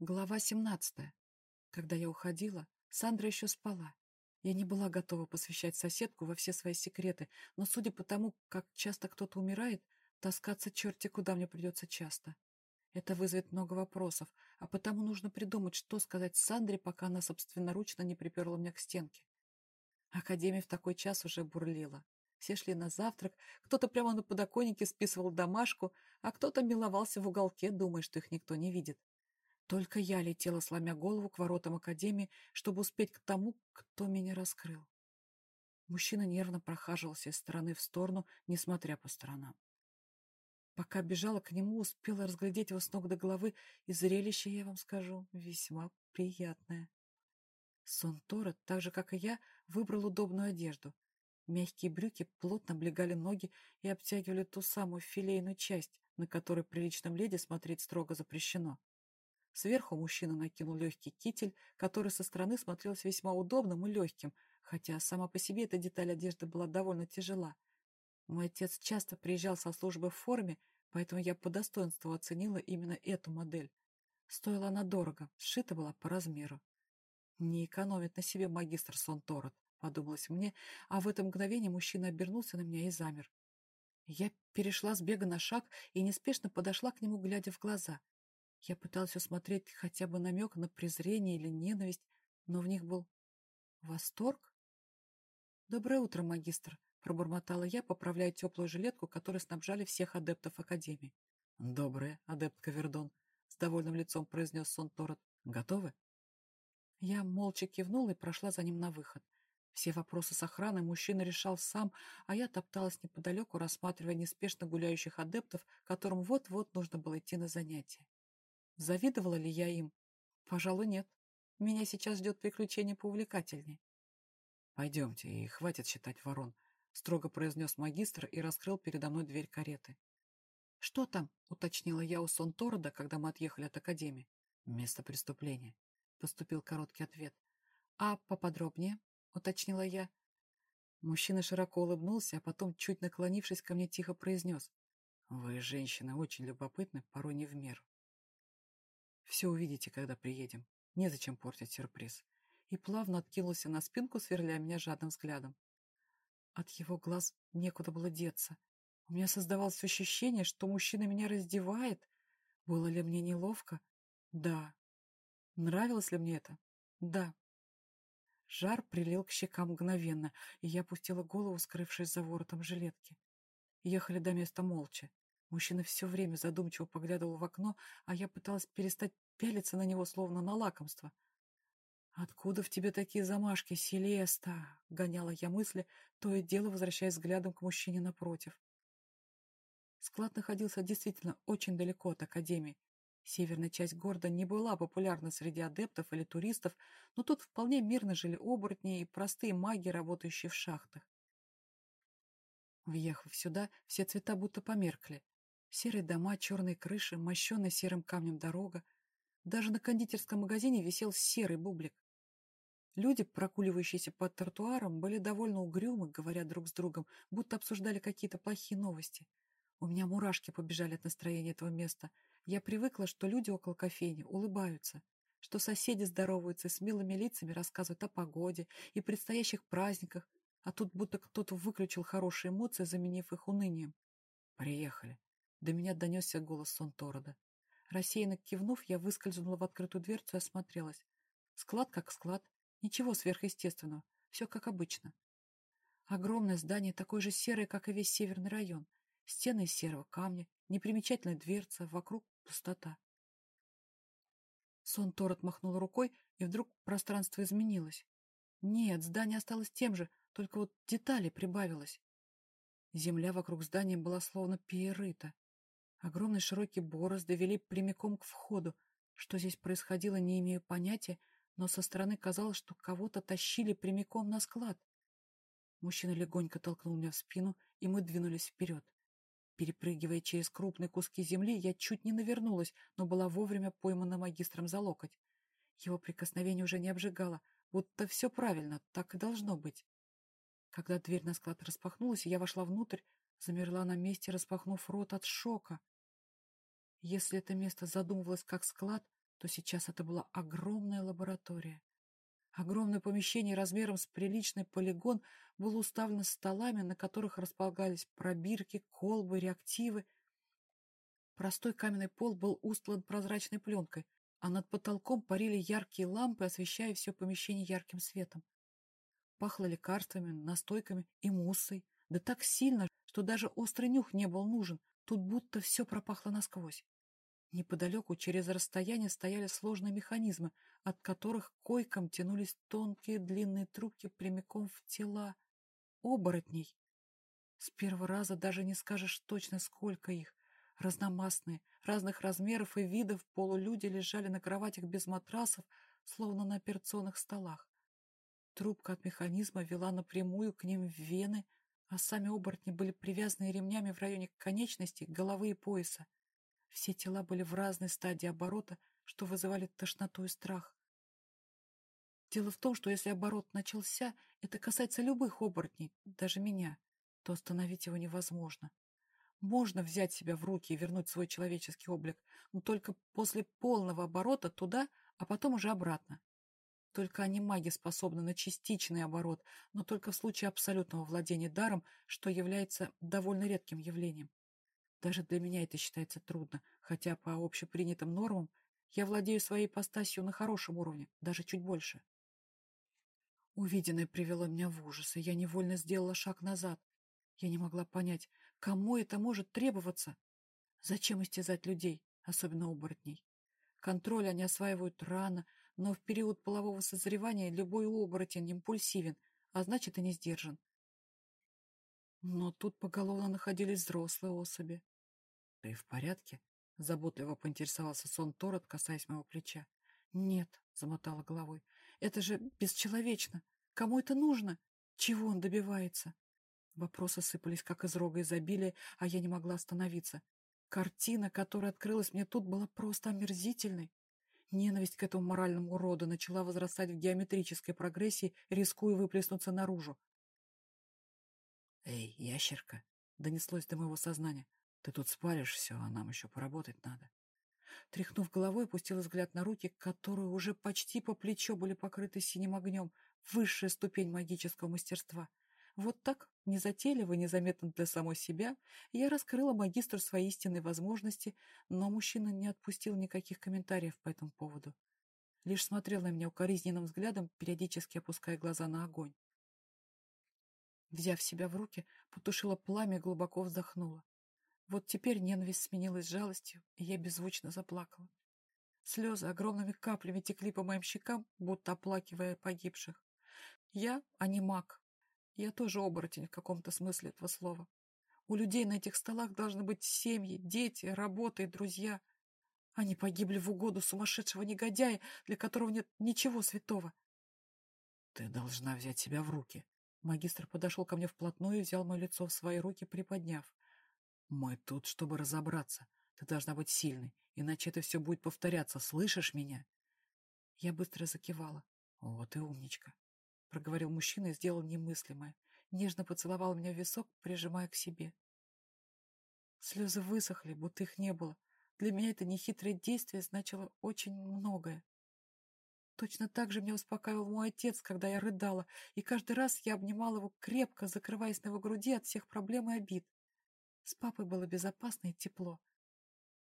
Глава 17. Когда я уходила, Сандра еще спала. Я не была готова посвящать соседку во все свои секреты, но судя по тому, как часто кто-то умирает, таскаться черти куда мне придется часто. Это вызовет много вопросов, а потому нужно придумать, что сказать Сандре, пока она собственноручно не приперла меня к стенке. Академия в такой час уже бурлила. Все шли на завтрак, кто-то прямо на подоконнике списывал домашку, а кто-то миловался в уголке, думая, что их никто не видит. Только я летела, сломя голову к воротам Академии, чтобы успеть к тому, кто меня раскрыл. Мужчина нервно прохаживался из стороны в сторону, несмотря по сторонам. Пока бежала к нему, успела разглядеть его с ног до головы, и зрелище, я вам скажу, весьма приятное. Сон Тора, так же, как и я, выбрал удобную одежду. Мягкие брюки плотно облегали ноги и обтягивали ту самую филейную часть, на которой приличном леди смотреть строго запрещено. Сверху мужчина накинул легкий китель, который со стороны смотрелся весьма удобным и легким, хотя сама по себе эта деталь одежды была довольно тяжела. Мой отец часто приезжал со службы в форме, поэтому я по достоинству оценила именно эту модель. Стоила она дорого, сшита была по размеру. «Не экономит на себе магистр Сонторот», — подумалось мне, а в это мгновение мужчина обернулся на меня и замер. Я перешла с бега на шаг и неспешно подошла к нему, глядя в глаза — я пыталась усмотреть хотя бы намек на презрение или ненависть, но в них был восторг. «Доброе утро, магистр», — пробормотала я, поправляя теплую жилетку, которой снабжали всех адептов Академии. «Доброе, адепт Кавердон», — с довольным лицом произнес сон Торот. «Готовы?» Я молча кивнула и прошла за ним на выход. Все вопросы с охраной мужчина решал сам, а я топталась неподалеку, рассматривая неспешно гуляющих адептов, которым вот-вот нужно было идти на занятия. Завидовала ли я им? Пожалуй, нет. Меня сейчас ждет приключение поувлекательней. «Пойдемте, и хватит считать ворон», — строго произнес магистр и раскрыл передо мной дверь кареты. «Что там?» — уточнила я у Сонторода, когда мы отъехали от академии. «Место преступления», — поступил короткий ответ. «А поподробнее?» — уточнила я. Мужчина широко улыбнулся, а потом, чуть наклонившись ко мне, тихо произнес. «Вы, женщины, очень любопытны, порой не в меру. Все увидите, когда приедем. Незачем портить сюрприз. И плавно откинулся на спинку, сверля меня жадным взглядом. От его глаз некуда было деться. У меня создавалось ощущение, что мужчина меня раздевает. Было ли мне неловко? Да. Нравилось ли мне это? Да. Жар прилил к щекам мгновенно, и я опустила голову, скрывшись за воротом жилетки. Ехали до места молча. Мужчина все время задумчиво поглядывал в окно, а я пыталась перестать пялиться на него, словно на лакомство. «Откуда в тебе такие замашки, Селеста?» — гоняла я мысли, то и дело возвращаясь взглядом к мужчине напротив. Склад находился действительно очень далеко от Академии. Северная часть города не была популярна среди адептов или туристов, но тут вполне мирно жили оборотни и простые маги, работающие в шахтах. Въехав сюда, все цвета будто померкли. Серые дома, черные крыши, мощенная серым камнем дорога. Даже на кондитерском магазине висел серый бублик. Люди, прогуливающиеся под тротуаром, были довольно угрюмы, говоря друг с другом, будто обсуждали какие-то плохие новости. У меня мурашки побежали от настроения этого места. Я привыкла, что люди около кофейни улыбаются, что соседи здороваются и с милыми лицами рассказывают о погоде и предстоящих праздниках, а тут будто кто-то выключил хорошие эмоции, заменив их унынием. Приехали. До меня донесся голос Сонторода. Рассеянно кивнув, я выскользнула в открытую дверцу и осмотрелась. Склад как склад, ничего сверхъестественного, все как обычно. Огромное здание, такое же серое, как и весь северный район. Стены из серого камня, непримечательная дверца, вокруг пустота. Сон Торот махнул рукой, и вдруг пространство изменилось. Нет, здание осталось тем же, только вот деталей прибавилось. Земля вокруг здания была словно перерыта. Огромные широкие борозды вели прямиком к входу. Что здесь происходило, не имею понятия, но со стороны казалось, что кого-то тащили прямиком на склад. Мужчина легонько толкнул меня в спину, и мы двинулись вперед. Перепрыгивая через крупные куски земли, я чуть не навернулась, но была вовремя поймана магистром за локоть. Его прикосновение уже не обжигало, будто все правильно, так и должно быть. Когда дверь на склад распахнулась, я вошла внутрь, замерла на месте, распахнув рот от шока. Если это место задумывалось как склад, то сейчас это была огромная лаборатория. Огромное помещение размером с приличный полигон было уставлено столами, на которых располагались пробирки, колбы, реактивы. Простой каменный пол был устлан прозрачной пленкой, а над потолком парили яркие лампы, освещая все помещение ярким светом. Пахло лекарствами, настойками и муссой, да так сильно, что даже острый нюх не был нужен, тут будто все пропахло насквозь. Неподалеку через расстояние стояли сложные механизмы, от которых койкам тянулись тонкие длинные трубки прямиком в тела оборотней. С первого раза даже не скажешь точно, сколько их. Разномастные, разных размеров и видов полулюди лежали на кроватях без матрасов, словно на операционных столах. Трубка от механизма вела напрямую к ним вены, а сами оборотни были привязаны ремнями в районе конечностей, головы и пояса. Все тела были в разной стадии оборота, что вызывали тошноту и страх. Дело в том, что если оборот начался, это касается любых оборотней, даже меня, то остановить его невозможно. Можно взять себя в руки и вернуть свой человеческий облик, но только после полного оборота туда, а потом уже обратно. Только они маги способны на частичный оборот, но только в случае абсолютного владения даром, что является довольно редким явлением. Даже для меня это считается трудно, хотя по общепринятым нормам я владею своей ипостасью на хорошем уровне, даже чуть больше. Увиденное привело меня в ужас, и я невольно сделала шаг назад. Я не могла понять, кому это может требоваться. Зачем истязать людей, особенно оборотней? Контроль они осваивают рано, но в период полового созревания любой оборотень импульсивен, а значит и не сдержан. Но тут поголовно находились взрослые особи. — Ты в порядке? — заботливо поинтересовался сон Торот, касаясь моего плеча. — Нет, — замотала головой, — это же бесчеловечно. Кому это нужно? Чего он добивается? Вопросы сыпались, как из рога изобилия, а я не могла остановиться. Картина, которая открылась мне тут, была просто омерзительной. Ненависть к этому моральному уроду начала возрастать в геометрической прогрессии, рискуя выплеснуться наружу. «Эй, ящерка!» — донеслось до моего сознания. «Ты тут спалишь все, а нам еще поработать надо». Тряхнув головой, опустил взгляд на руки, которые уже почти по плечо были покрыты синим огнем. Высшая ступень магического мастерства. Вот так, незатейливо и незаметно для самой себя, я раскрыла магистру свои истинные возможности, но мужчина не отпустил никаких комментариев по этому поводу. Лишь смотрел на меня укоризненным взглядом, периодически опуская глаза на огонь. Взяв себя в руки, потушила пламя и глубоко вздохнула. Вот теперь ненависть сменилась жалостью, и я беззвучно заплакала. Слезы огромными каплями текли по моим щекам, будто оплакивая погибших. Я, а не маг. Я тоже оборотень в каком-то смысле этого слова. У людей на этих столах должны быть семьи, дети, работа и друзья. Они погибли в угоду сумасшедшего негодяя, для которого нет ничего святого. Ты должна взять себя в руки, Магистр подошел ко мне вплотную и взял мое лицо в свои руки, приподняв. «Мы тут, чтобы разобраться. Ты должна быть сильной, иначе это все будет повторяться. Слышишь меня?» Я быстро закивала. «Вот и умничка», — проговорил мужчина и сделал немыслимое. Нежно поцеловал меня в висок, прижимая к себе. Слезы высохли, будто их не было. Для меня это нехитрое действие значило очень многое. Точно так же меня успокаивал мой отец, когда я рыдала, и каждый раз я обнимала его крепко, закрываясь на его груди от всех проблем и обид. С папой было безопасно и тепло.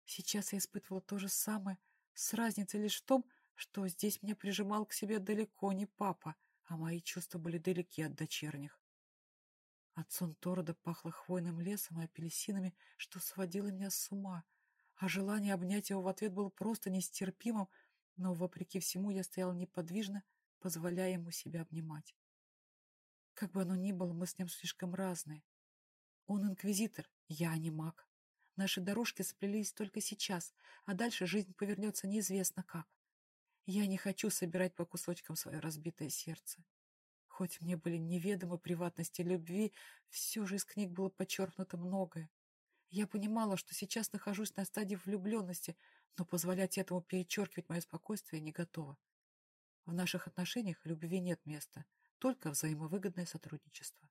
Сейчас я испытывала то же самое, с разницей лишь в том, что здесь меня прижимал к себе далеко не папа, а мои чувства были далеки от дочерних. От Сонторода пахло хвойным лесом и апельсинами, что сводило меня с ума, а желание обнять его в ответ было просто нестерпимым, но, вопреки всему, я стояла неподвижно, позволяя ему себя обнимать. Как бы оно ни было, мы с ним слишком разные. Он инквизитор, я не маг. Наши дорожки сплелись только сейчас, а дальше жизнь повернется неизвестно как. Я не хочу собирать по кусочкам свое разбитое сердце. Хоть мне были неведомы приватности любви, все же из книг было подчеркнуто многое. Я понимала, что сейчас нахожусь на стадии влюбленности, но позволять этому перечеркивать мое спокойствие не готова. В наших отношениях любви нет места, только взаимовыгодное сотрудничество.